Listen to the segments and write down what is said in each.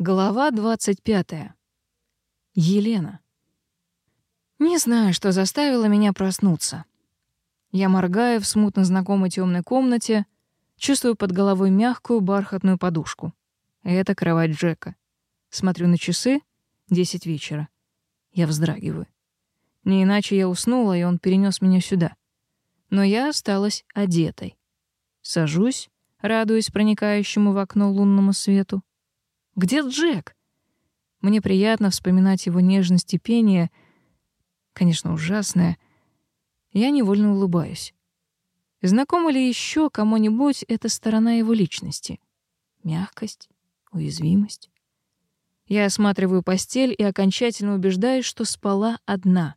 Глава 25. Елена. Не знаю, что заставило меня проснуться. Я моргаю в смутно знакомой темной комнате, чувствую под головой мягкую бархатную подушку. Это кровать Джека. Смотрю на часы — 10 вечера. Я вздрагиваю. Не иначе я уснула, и он перенес меня сюда. Но я осталась одетой. Сажусь, радуясь проникающему в окно лунному свету. Где Джек? Мне приятно вспоминать его нежность и пение, конечно, ужасное. Я невольно улыбаюсь. Знакома ли еще кому-нибудь эта сторона его личности? Мягкость, уязвимость. Я осматриваю постель и окончательно убеждаюсь, что спала одна.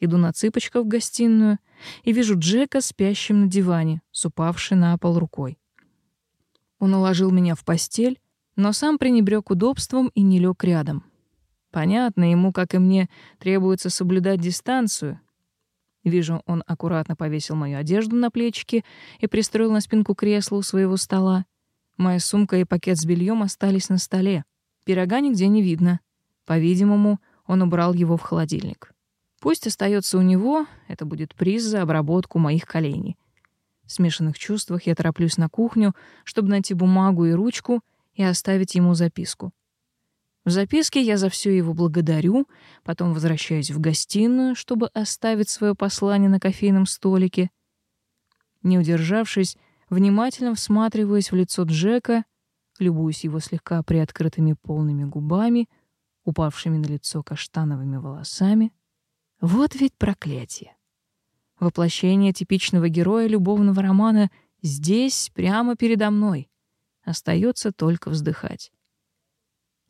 Иду на цыпочках в гостиную и вижу Джека спящим на диване, с упавшей на пол рукой. Он уложил меня в постель но сам пренебрег удобством и не лёг рядом. Понятно ему, как и мне, требуется соблюдать дистанцию. Вижу, он аккуратно повесил мою одежду на плечики и пристроил на спинку кресла у своего стола. Моя сумка и пакет с бельем остались на столе. Пирога нигде не видно. По-видимому, он убрал его в холодильник. Пусть остается у него, это будет приз за обработку моих коленей. В смешанных чувствах я тороплюсь на кухню, чтобы найти бумагу и ручку — и оставить ему записку. В записке я за все его благодарю, потом возвращаюсь в гостиную, чтобы оставить свое послание на кофейном столике. Не удержавшись, внимательно всматриваясь в лицо Джека, любуюсь его слегка приоткрытыми полными губами, упавшими на лицо каштановыми волосами. Вот ведь проклятие! Воплощение типичного героя любовного романа здесь, прямо передо мной. Остается только вздыхать.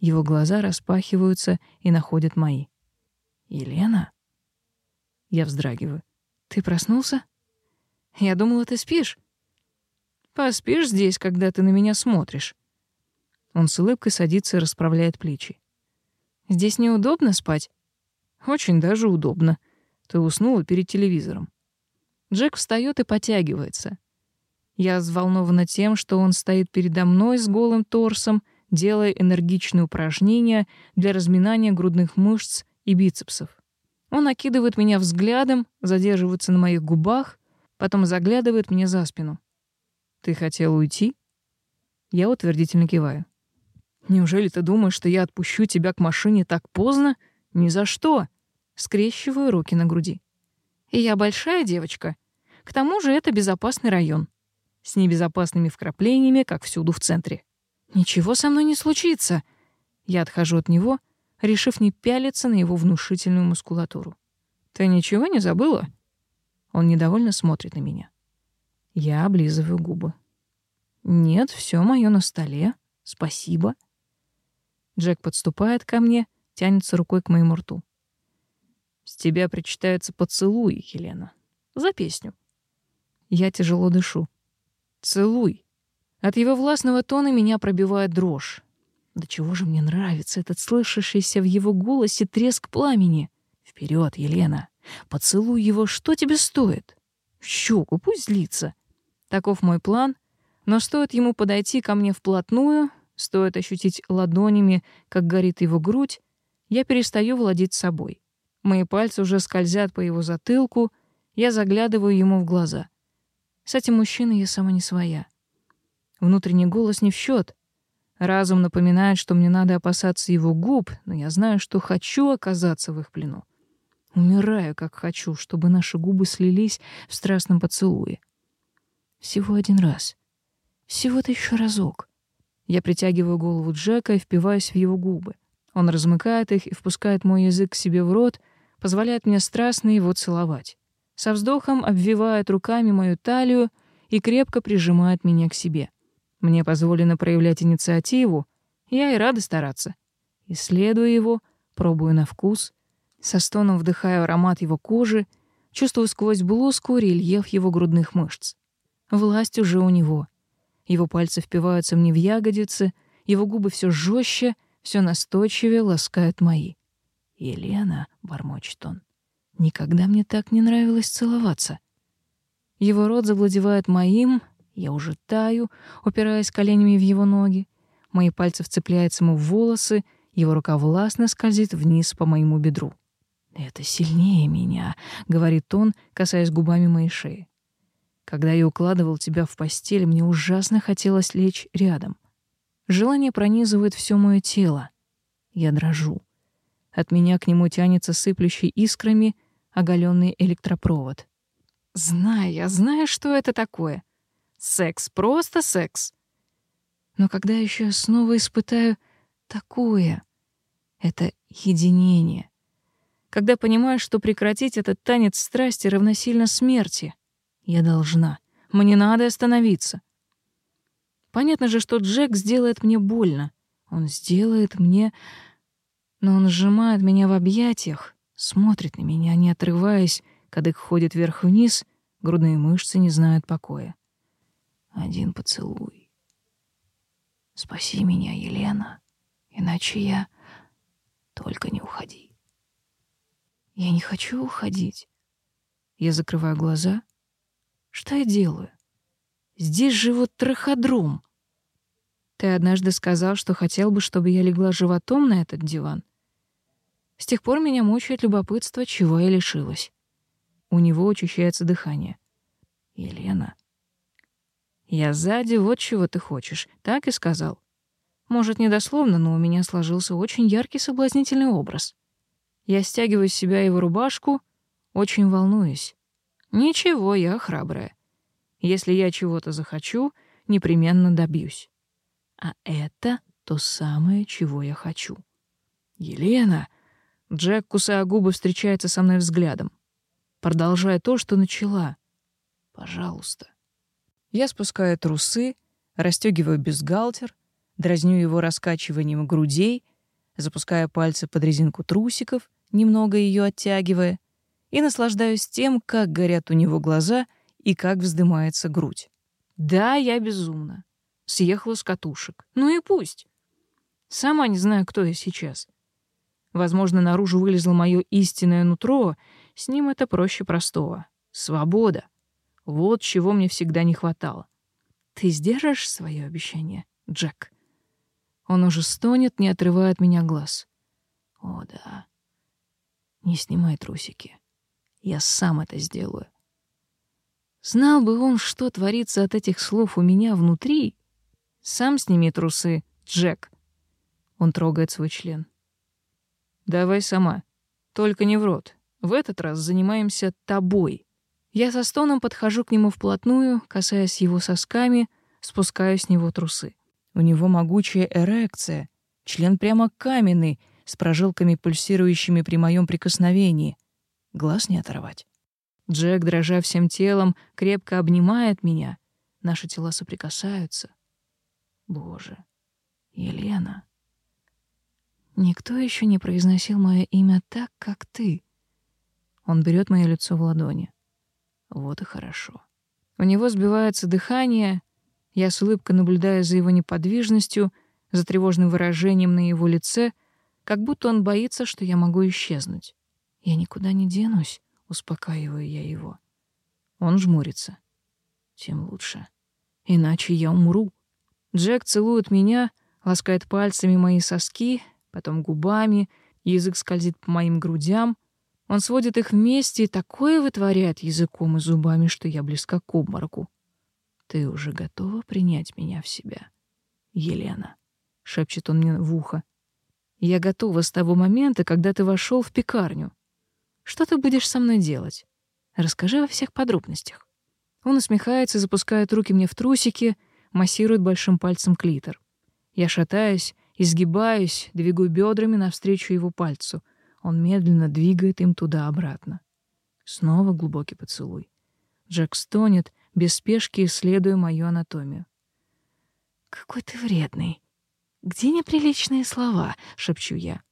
Его глаза распахиваются и находят мои. «Елена?» Я вздрагиваю. «Ты проснулся?» «Я думала, ты спишь». «Поспишь здесь, когда ты на меня смотришь». Он с улыбкой садится и расправляет плечи. «Здесь неудобно спать?» «Очень даже удобно. Ты уснула перед телевизором». Джек встает и потягивается. Я взволнована тем, что он стоит передо мной с голым торсом, делая энергичные упражнения для разминания грудных мышц и бицепсов. Он окидывает меня взглядом, задерживается на моих губах, потом заглядывает мне за спину. «Ты хотел уйти?» Я утвердительно киваю. «Неужели ты думаешь, что я отпущу тебя к машине так поздно? Ни за что!» Скрещиваю руки на груди. «И я большая девочка. К тому же это безопасный район с небезопасными вкраплениями, как всюду в центре. «Ничего со мной не случится!» Я отхожу от него, решив не пялиться на его внушительную мускулатуру. «Ты ничего не забыла?» Он недовольно смотрит на меня. Я облизываю губы. «Нет, все мое на столе. Спасибо». Джек подступает ко мне, тянется рукой к моему рту. «С тебя причитается поцелуй, Елена. За песню». Я тяжело дышу. Целуй. От его властного тона меня пробивает дрожь. До чего же мне нравится этот слышащийся в его голосе треск пламени. Вперед, Елена. Поцелуй его, что тебе стоит? Щеку, пусть злится. Таков мой план, но стоит ему подойти ко мне вплотную, стоит ощутить ладонями, как горит его грудь, я перестаю владеть собой. Мои пальцы уже скользят по его затылку, я заглядываю ему в глаза. С этим мужчиной я сама не своя. Внутренний голос не в счет. Разум напоминает, что мне надо опасаться его губ, но я знаю, что хочу оказаться в их плену. Умираю, как хочу, чтобы наши губы слились в страстном поцелуе. Всего один раз. Всего-то еще разок. Я притягиваю голову Джека и впиваюсь в его губы. Он размыкает их и впускает мой язык к себе в рот, позволяет мне страстно его целовать со вздохом обвивает руками мою талию и крепко прижимает меня к себе. Мне позволено проявлять инициативу, я и рада стараться. Исследую его, пробую на вкус, со стоном вдыхаю аромат его кожи, чувствую сквозь блузку рельеф его грудных мышц. Власть уже у него. Его пальцы впиваются мне в ягодицы, его губы все жестче, все настойчивее ласкают мои. «Елена», — бормочет он, — Никогда мне так не нравилось целоваться. Его рот завладевает моим, я уже таю, упираясь коленями в его ноги. Мои пальцы вцепляются ему в волосы, его рука властно скользит вниз по моему бедру. «Это сильнее меня», — говорит он, касаясь губами моей шеи. «Когда я укладывал тебя в постель, мне ужасно хотелось лечь рядом. Желание пронизывает все мое тело. Я дрожу. От меня к нему тянется сыплющий искрами оголенный электропровод. «Знаю, я знаю, что это такое. Секс, просто секс. Но когда еще снова испытаю такое? Это единение. Когда понимаю, что прекратить этот танец страсти равносильно смерти. Я должна. Мне надо остановиться. Понятно же, что Джек сделает мне больно. Он сделает мне... Но он сжимает меня в объятиях, смотрит на меня, не отрываясь, когда их ходит вверх вниз, грудные мышцы не знают покоя. Один поцелуй. Спаси меня, Елена, иначе я... Только не уходи. Я не хочу уходить. Я закрываю глаза. Что я делаю? Здесь же вот траходром. Ты однажды сказал, что хотел бы, чтобы я легла животом на этот диван. С тех пор меня мучает любопытство, чего я лишилась. У него очищается дыхание. Елена. Я сзади, вот чего ты хочешь, так и сказал. Может, недословно, но у меня сложился очень яркий соблазнительный образ. Я стягиваю с себя его рубашку, очень волнуюсь. Ничего, я храбрая. Если я чего-то захочу, непременно добьюсь. А это то самое, чего я хочу. Елена, Джек, кусая губы, встречается со мной взглядом. Продолжая то, что начала. «Пожалуйста». Я спускаю трусы, расстегиваю бюстгальтер, дразню его раскачиванием грудей, запуская пальцы под резинку трусиков, немного ее оттягивая, и наслаждаюсь тем, как горят у него глаза и как вздымается грудь. Да, я безумна. Съехала с катушек. Ну и пусть. Сама не знаю, кто я сейчас. Возможно, наружу вылезло мое истинное нутро, с ним это проще простого. Свобода. Вот чего мне всегда не хватало. Ты сдержишь свое обещание, Джек? Он уже стонет, не отрывая от меня глаз. О, да. Не снимай трусики. Я сам это сделаю. Знал бы он, что творится от этих слов у меня внутри. Сам сними трусы, Джек. Он трогает свой член. Давай сама. Только не в рот. В этот раз занимаемся тобой. Я со стоном подхожу к нему вплотную, касаясь его сосками, спускаю с него трусы. У него могучая эрекция, член прямо каменный, с прожилками, пульсирующими при моем прикосновении. Глаз не оторвать. Джек, дрожа всем телом, крепко обнимает меня. Наши тела соприкасаются. Боже, Елена. Никто еще не произносил мое имя так, как ты. Он берет мое лицо в ладони. Вот и хорошо. У него сбивается дыхание. Я с улыбкой наблюдаю за его неподвижностью, за тревожным выражением на его лице, как будто он боится, что я могу исчезнуть. Я никуда не денусь, успокаиваю я его. Он жмурится. Тем лучше. Иначе я умру. Джек целует меня, ласкает пальцами мои соски, потом губами, язык скользит по моим грудям. Он сводит их вместе и такое вытворяет языком и зубами, что я близка к обмороку. «Ты уже готова принять меня в себя, Елена?» — шепчет он мне в ухо. «Я готова с того момента, когда ты вошел в пекарню. Что ты будешь со мной делать? Расскажи во всех подробностях». Он усмехается, запускает руки мне в трусики, массирует большим пальцем клитор. Я шатаюсь, Изгибаюсь, двигаю бедрами навстречу его пальцу. Он медленно двигает им туда-обратно. Снова глубокий поцелуй. Джек стонет, без спешки исследуя мою анатомию. «Какой ты вредный! Где неприличные слова?» — шепчу я.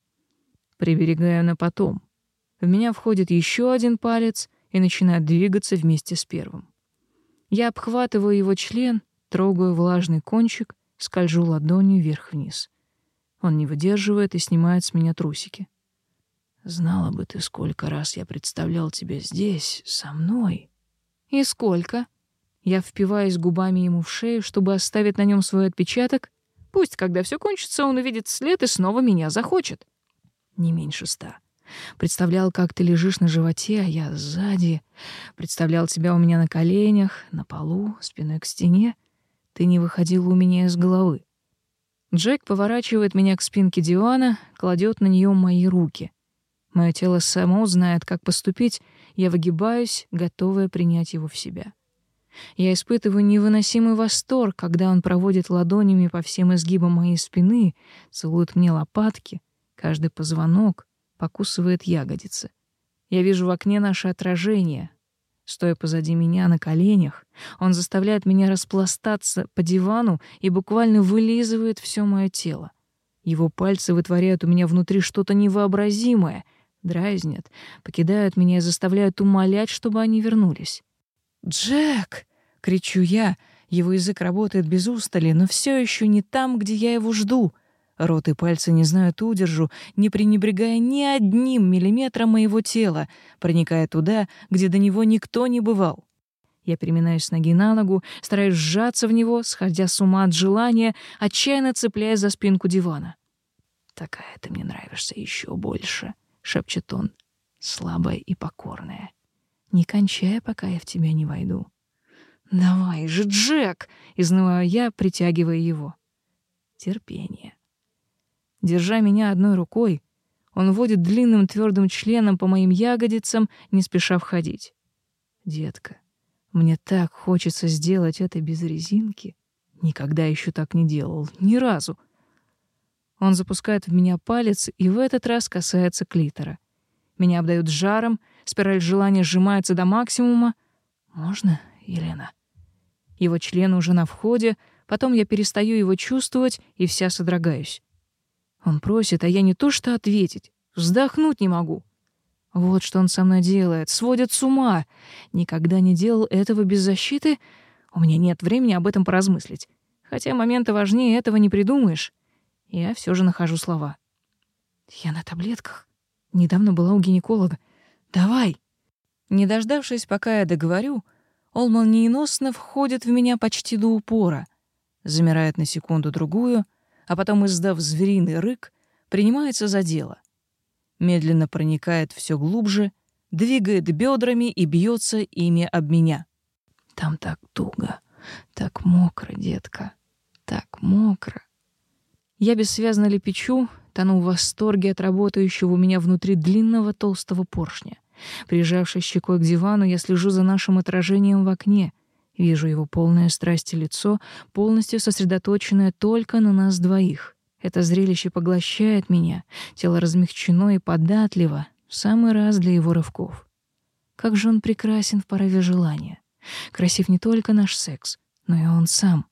Приберегаю на потом. В меня входит еще один палец и начинает двигаться вместе с первым. Я обхватываю его член, трогаю влажный кончик, скольжу ладонью вверх-вниз. Он не выдерживает и снимает с меня трусики. Знала бы ты, сколько раз я представлял тебя здесь, со мной. И сколько? Я впиваюсь губами ему в шею, чтобы оставить на нем свой отпечаток. Пусть, когда все кончится, он увидит след и снова меня захочет. Не меньше ста. Представлял, как ты лежишь на животе, а я сзади. Представлял тебя у меня на коленях, на полу, спиной к стене. Ты не выходила у меня из головы. Джек поворачивает меня к спинке дивана, кладет на нее мои руки. Мое тело само знает, как поступить, я выгибаюсь, готовая принять его в себя. Я испытываю невыносимый восторг, когда он проводит ладонями по всем изгибам моей спины, целует мне лопатки, каждый позвонок, покусывает ягодицы. Я вижу в окне наше отражение, Стоя позади меня на коленях, он заставляет меня распластаться по дивану и буквально вылизывает все мое тело. Его пальцы вытворяют у меня внутри что-то невообразимое, дразнят, покидают меня и заставляют умолять, чтобы они вернулись. «Джек!» — кричу я. Его язык работает без устали, но все еще не там, где я его жду — Рот и пальцы не знают удержу, не пренебрегая ни одним миллиметром моего тела, проникая туда, где до него никто не бывал. Я переминаюсь с ноги на ногу, стараюсь сжаться в него, сходя с ума от желания, отчаянно цепляясь за спинку дивана. «Такая ты мне нравишься еще больше», — шепчет он, слабая и покорная. «Не кончай, пока я в тебя не войду». «Давай же, Джек!» — изнываю я, притягивая его. Терпение держа меня одной рукой. Он водит длинным твердым членом по моим ягодицам, не спеша входить. Детка, мне так хочется сделать это без резинки. Никогда еще так не делал, ни разу. Он запускает в меня палец и в этот раз касается клитора. Меня обдают жаром, спираль желания сжимается до максимума. Можно, Елена? Его член уже на входе, потом я перестаю его чувствовать и вся содрогаюсь. Он просит, а я не то что ответить. Вздохнуть не могу. Вот что он со мной делает. Сводит с ума. Никогда не делал этого без защиты. У меня нет времени об этом поразмыслить. Хотя момента важнее этого не придумаешь. Я все же нахожу слова. Я на таблетках. Недавно была у гинеколога. Давай. Не дождавшись, пока я договорю, он молниеносно входит в меня почти до упора. Замирает на секунду-другую — а потом, издав звериный рык, принимается за дело. Медленно проникает все глубже, двигает бедрами и бьется ими об меня. Там так туго, так мокро, детка, так мокро. Я бессвязно лепечу, тону в восторге от работающего у меня внутри длинного толстого поршня. Прижавшись щекой к дивану, я слежу за нашим отражением в окне — Вижу его полное страсти лицо, полностью сосредоточенное только на нас двоих. Это зрелище поглощает меня, тело размягчено и податливо, в самый раз для его рывков. Как же он прекрасен в порыве желания. Красив не только наш секс, но и он сам.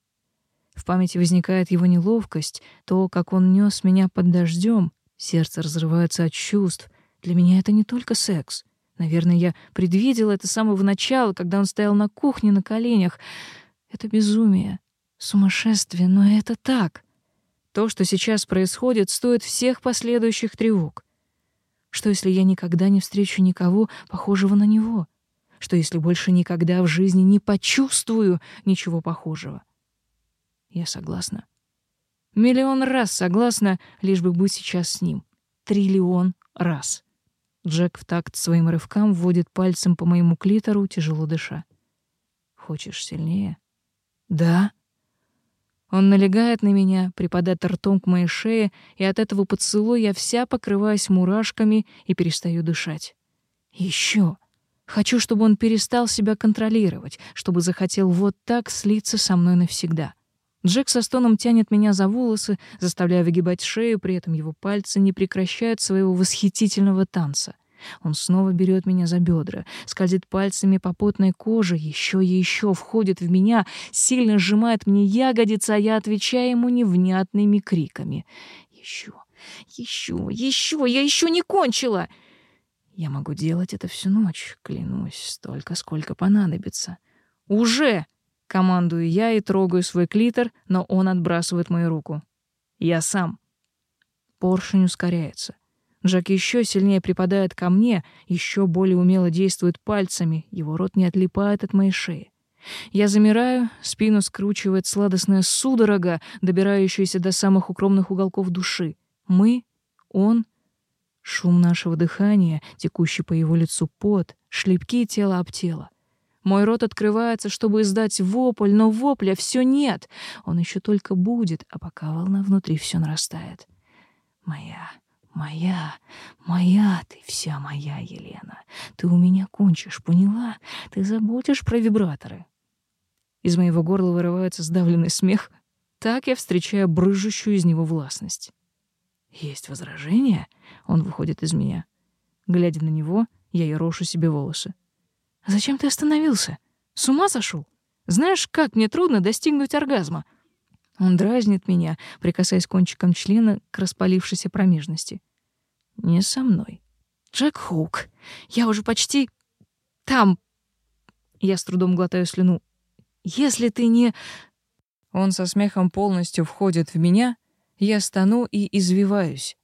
В памяти возникает его неловкость, то, как он нес меня под дождем, сердце разрывается от чувств. Для меня это не только секс. Наверное, я предвидел это с самого начала, когда он стоял на кухне на коленях. Это безумие, сумасшествие, но это так. То, что сейчас происходит, стоит всех последующих тревог. Что если я никогда не встречу никого похожего на него? Что если больше никогда в жизни не почувствую ничего похожего? Я согласна. Миллион раз согласна, лишь бы быть сейчас с ним. Триллион раз. Джек в такт своим рывкам вводит пальцем по моему клитору, тяжело дыша. «Хочешь сильнее?» «Да». Он налегает на меня, припадает ртом к моей шее, и от этого поцелуя я вся покрываюсь мурашками и перестаю дышать. «Еще!» Хочу, чтобы он перестал себя контролировать, чтобы захотел вот так слиться со мной навсегда. Джек со стоном тянет меня за волосы, заставляя выгибать шею, при этом его пальцы не прекращают своего восхитительного танца. Он снова берет меня за бедра, скользит пальцами по потной коже, еще и еще входит в меня, сильно сжимает мне ягодицы, а я отвечаю ему невнятными криками. «Еще, еще, еще, я еще не кончила!» Я могу делать это всю ночь, клянусь, столько, сколько понадобится. «Уже!» Командую я и трогаю свой клитор, но он отбрасывает мою руку. Я сам. Поршень ускоряется. Джек еще сильнее припадает ко мне, еще более умело действует пальцами, его рот не отлипает от моей шеи. Я замираю, спину скручивает сладостная судорога, добирающаяся до самых укромных уголков души. Мы, он, шум нашего дыхания, текущий по его лицу пот, шлепки тела об тело. Мой рот открывается, чтобы издать вопль, но вопля все нет. Он еще только будет, а пока волна внутри все нарастает. Моя, моя, моя, ты вся моя, Елена. Ты у меня кончишь, поняла? Ты заботишь про вибраторы. Из моего горла вырывается сдавленный смех. Так я встречаю брыжущую из него властность. Есть возражение. Он выходит из меня. Глядя на него, я ерошу себе волосы. Зачем ты остановился? С ума сошел? Знаешь, как мне трудно достигнуть оргазма. Он дразнит меня, прикасаясь кончиком члена к распалившейся промежности. Не со мной. Джек Хоук, я уже почти там. Я с трудом глотаю слюну. Если ты не... Он со смехом полностью входит в меня, я стану и извиваюсь.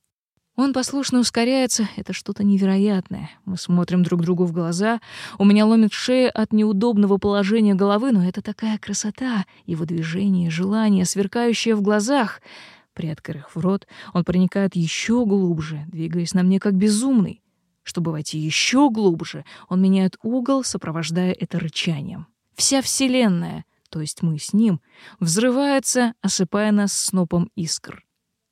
Он послушно ускоряется, это что-то невероятное. Мы смотрим друг другу в глаза, у меня ломит шея от неудобного положения головы, но это такая красота, его движение, желание, сверкающее в глазах. Приоткрыв рот, он проникает еще глубже, двигаясь на мне как безумный. Чтобы войти еще глубже, он меняет угол, сопровождая это рычанием. Вся Вселенная, то есть мы с ним, взрывается, осыпая нас снопом искр.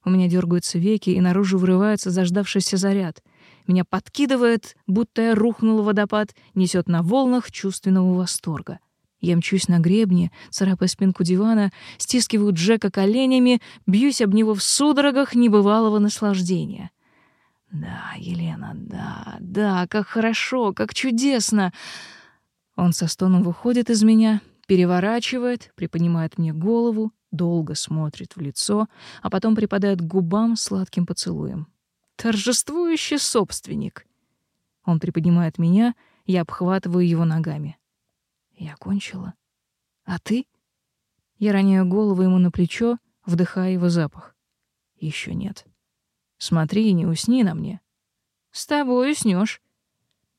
У меня дергаются веки, и наружу вырывается заждавшийся заряд. Меня подкидывает, будто я рухнул водопад, несет на волнах чувственного восторга. Я мчусь на гребне, царапая спинку дивана, стискиваю Джека коленями, бьюсь об него в судорогах небывалого наслаждения. «Да, Елена, да, да, как хорошо, как чудесно!» Он со стоном выходит из меня, переворачивает, приподнимает мне голову, долго смотрит в лицо, а потом припадает к губам сладким поцелуем. Торжествующий собственник. Он приподнимает меня, я обхватываю его ногами. Я кончила. А ты? Я роняю голову ему на плечо, вдыхая его запах. Еще нет. Смотри и не усни на мне. С тобой уснешь.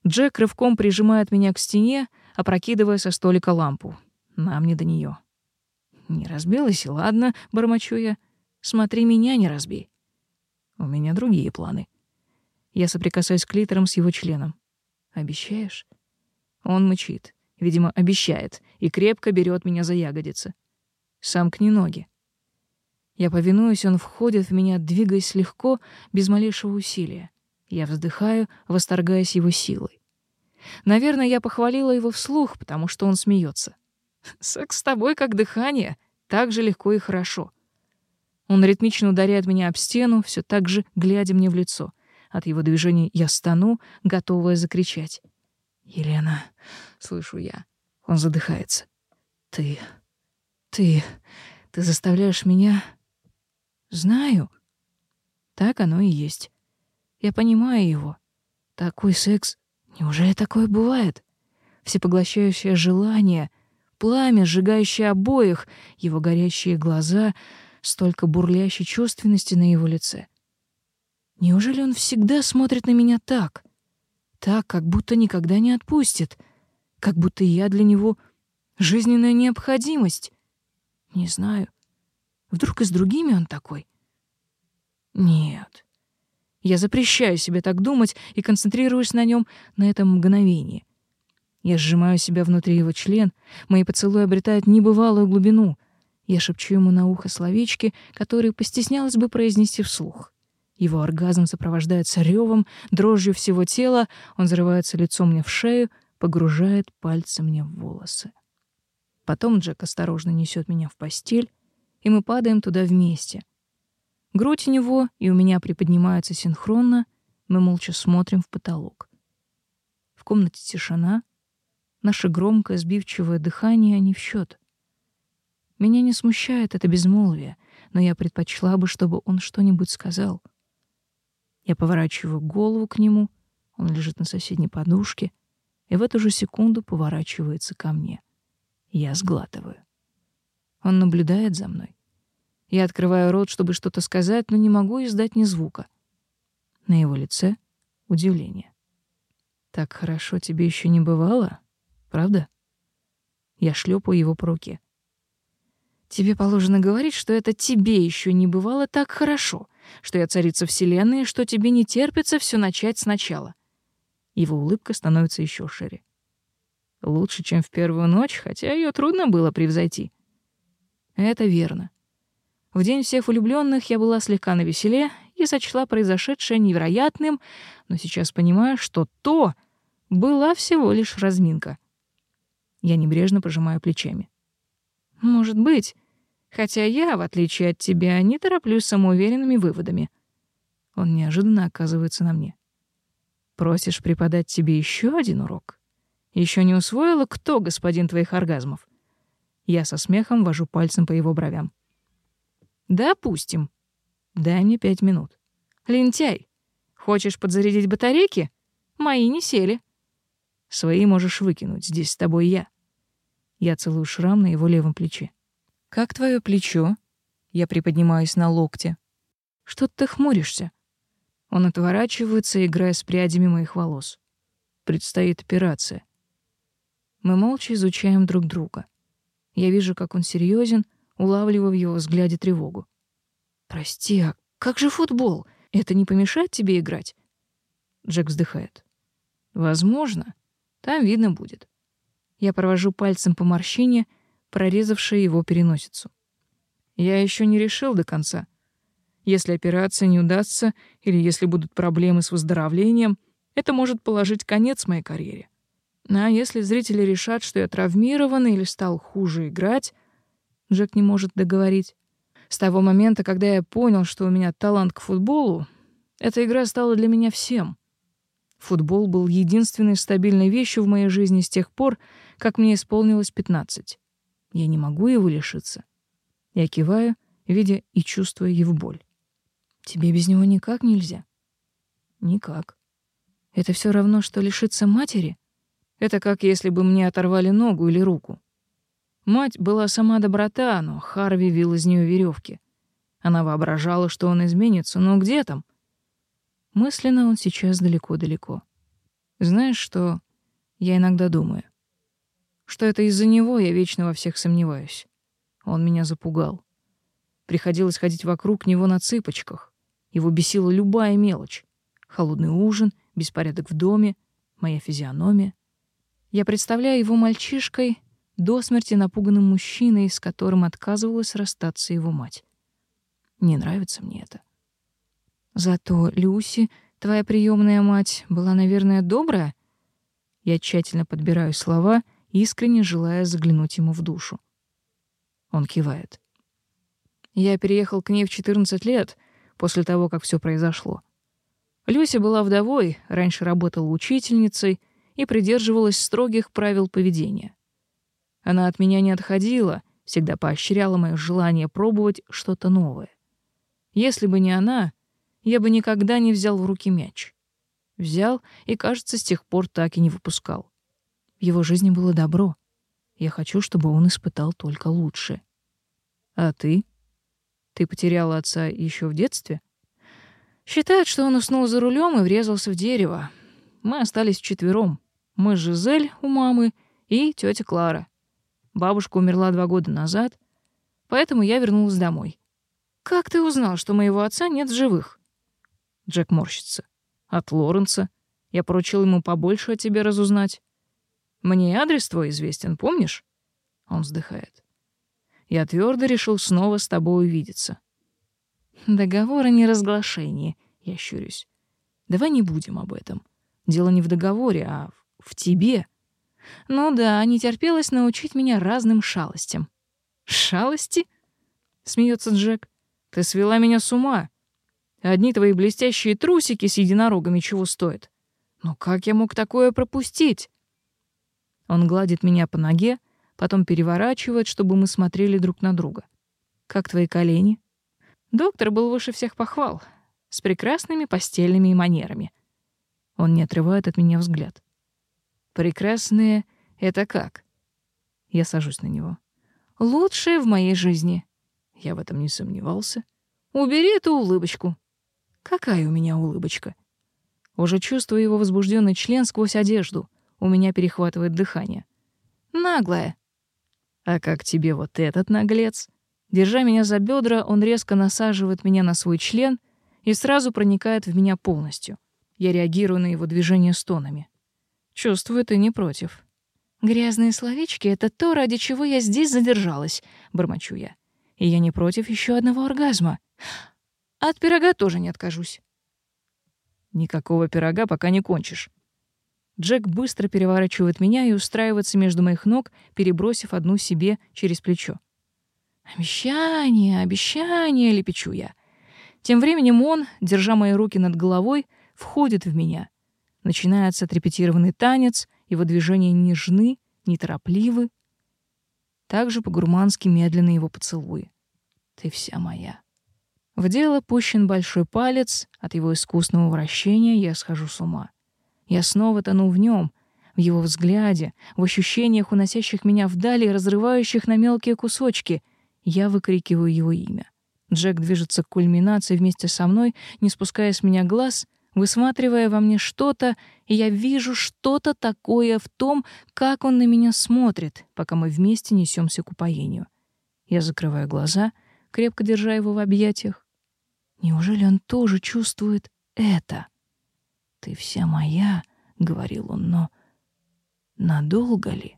Джек рывком прижимает меня к стене, опрокидывая со столика лампу. Нам не до нее. Не разбилась, ладно, бормочу я. Смотри меня, не разбей. У меня другие планы. Я соприкасаюсь клитором с его членом. Обещаешь? Он мычит, видимо, обещает, и крепко берет меня за ягодицы. Сам Сомкни ноги. Я повинуюсь, он входит в меня, двигаясь легко, без малейшего усилия. Я вздыхаю, восторгаясь его силой. Наверное, я похвалила его вслух, потому что он смеется. Секс с тобой как дыхание, так же легко и хорошо. Он ритмично ударяет меня об стену, все так же глядя мне в лицо. От его движений я стану, готовая закричать. «Елена!» — слышу я. Он задыхается. «Ты... ты... ты заставляешь меня...» «Знаю. Так оно и есть. Я понимаю его. Такой секс... Неужели такое бывает? Всепоглощающее желание — пламя, сжигающее обоих, его горящие глаза, столько бурлящей чувственности на его лице. Неужели он всегда смотрит на меня так? Так, как будто никогда не отпустит, как будто я для него жизненная необходимость. Не знаю. Вдруг и с другими он такой? Нет. Я запрещаю себе так думать и концентрируюсь на нем на этом мгновении — я сжимаю себя внутри его член, мои поцелуи обретают небывалую глубину. Я шепчу ему на ухо словечки, которые постеснялась бы произнести вслух. Его оргазм сопровождается ревом, дрожью всего тела, он зарывается лицом мне в шею, погружает пальцы мне в волосы. Потом Джек осторожно несет меня в постель, и мы падаем туда вместе. Грудь у него и у меня приподнимаются синхронно, мы молча смотрим в потолок. В комнате тишина — Наше громкое сбивчивое дыхание не в счет. Меня не смущает это безмолвие, но я предпочла бы, чтобы он что-нибудь сказал. Я поворачиваю голову к нему, он лежит на соседней подушке и в эту же секунду поворачивается ко мне. Я сглатываю. Он наблюдает за мной. Я открываю рот, чтобы что-то сказать, но не могу издать ни звука. На его лице удивление. «Так хорошо тебе еще не бывало?» Правда? Я шлепаю его по руке. Тебе положено говорить, что это тебе еще не бывало так хорошо, что я царица вселенной, что тебе не терпится все начать сначала. Его улыбка становится еще шире. Лучше, чем в первую ночь, хотя ее трудно было превзойти. Это верно. В день всех влюбленных я была слегка навеселе и сочла произошедшее невероятным, но сейчас понимаю, что то была всего лишь разминка — я небрежно пожимаю плечами. «Может быть. Хотя я, в отличие от тебя, не тороплюсь самоуверенными выводами». Он неожиданно оказывается на мне. «Просишь преподать тебе еще один урок? Еще не усвоила, кто господин твоих оргазмов?» Я со смехом вожу пальцем по его бровям. «Допустим. Дай мне пять минут. Лентяй, хочешь подзарядить батарейки? Мои не сели. Свои можешь выкинуть, здесь с тобой я». Я целую шрам на его левом плече. «Как твое плечо?» Я приподнимаюсь на локте. «Что ты хмуришься?» Он отворачивается, играя с прядями моих волос. Предстоит операция. Мы молча изучаем друг друга. Я вижу, как он серьезен, улавливаю в его взгляде тревогу. «Прости, а как же футбол? Это не помешает тебе играть?» Джек вздыхает. «Возможно. Там видно будет». Я провожу пальцем по морщине, прорезавшей его переносицу. Я еще не решил до конца. Если операция не удастся или если будут проблемы с выздоровлением, это может положить конец моей карьере. Ну, а если зрители решат, что я травмирован или стал хуже играть, Джек не может договорить. С того момента, когда я понял, что у меня талант к футболу, эта игра стала для меня всем. Футбол был единственной стабильной вещью в моей жизни с тех пор, как мне исполнилось 15. Я не могу его лишиться. Я киваю, видя и чувствуя его боль. Тебе без него никак нельзя. Никак. Это все равно что лишиться матери. Это как если бы мне оторвали ногу или руку. Мать была сама доброта, но Харви вил из нее веревки. Она воображала, что он изменится, но где там? Мысленно он сейчас далеко-далеко. Знаешь что? Я иногда думаю что это из-за него я вечно во всех сомневаюсь. Он меня запугал. Приходилось ходить вокруг него на цыпочках. Его бесила любая мелочь. Холодный ужин, беспорядок в доме, моя физиономия. Я представляю его мальчишкой, до смерти напуганным мужчиной, с которым отказывалась расстаться его мать. Не нравится мне это. Зато Люси, твоя приемная мать, была, наверное, добрая. Я тщательно подбираю слова — искренне желая заглянуть ему в душу. Он кивает. Я переехал к ней в 14 лет после того, как все произошло. Люся была вдовой, раньше работала учительницей и придерживалась строгих правил поведения. Она от меня не отходила, всегда поощряла мое желание пробовать что-то новое. Если бы не она, я бы никогда не взял в руки мяч. Взял и, кажется, с тех пор так и не выпускал его жизни было добро. Я хочу, чтобы он испытал только лучше. А ты? Ты потеряла отца еще в детстве? Считают, что он уснул за рулем и врезался в дерево. Мы остались вчетвером. Мы с Жизель у мамы и тетя Клара. Бабушка умерла два года назад, поэтому я вернулась домой. «Как ты узнал, что моего отца нет в живых?» Джек морщится. «От Лоренса. Я поручил ему побольше о тебе разузнать. Мне адрес твой известен, помнишь?» Он вздыхает. «Я твердо решил снова с тобой увидеться». «Договор о неразглашении», — я щурюсь. «Давай не будем об этом. Дело не в договоре, а в тебе». «Ну да, не терпелось научить меня разным шалостям». «Шалости?» — смеется Джек. «Ты свела меня с ума. Одни твои блестящие трусики с единорогами чего стоят. Но как я мог такое пропустить?» Он гладит меня по ноге, потом переворачивает, чтобы мы смотрели друг на друга. «Как твои колени?» Доктор был выше всех похвал, с прекрасными постельными манерами. Он не отрывает от меня взгляд. «Прекрасные — это как?» Я сажусь на него. «Лучшее в моей жизни». Я в этом не сомневался. «Убери эту улыбочку». «Какая у меня улыбочка?» Уже чувствую его возбужденный член сквозь одежду. У меня перехватывает дыхание. Наглая. А как тебе вот этот наглец? Держа меня за бедра, он резко насаживает меня на свой член и сразу проникает в меня полностью. Я реагирую на его движение стонами. Чувствую, ты не против. Грязные словечки — это то, ради чего я здесь задержалась, — бормочу я. И я не против еще одного оргазма. От пирога тоже не откажусь. Никакого пирога пока не кончишь. Джек быстро переворачивает меня и устраивается между моих ног, перебросив одну себе через плечо. «Обещание, обещание!» — лепечу я. Тем временем он, держа мои руки над головой, входит в меня. Начинается отрепетированный танец, его движения нежны, неторопливы. Также по-гурмански медленно его поцелуи. «Ты вся моя». В дело пущен большой палец, от его искусного вращения я схожу с ума. Я снова тону в нем, в его взгляде, в ощущениях, уносящих меня вдали, и разрывающих на мелкие кусочки. Я выкрикиваю его имя. Джек движется к кульминации вместе со мной, не спуская с меня глаз, высматривая во мне что-то, и я вижу что-то такое в том, как он на меня смотрит, пока мы вместе несемся к упоению. Я закрываю глаза, крепко держа его в объятиях. Неужели он тоже чувствует это? «Ты вся моя», — говорил он, — «но надолго ли?»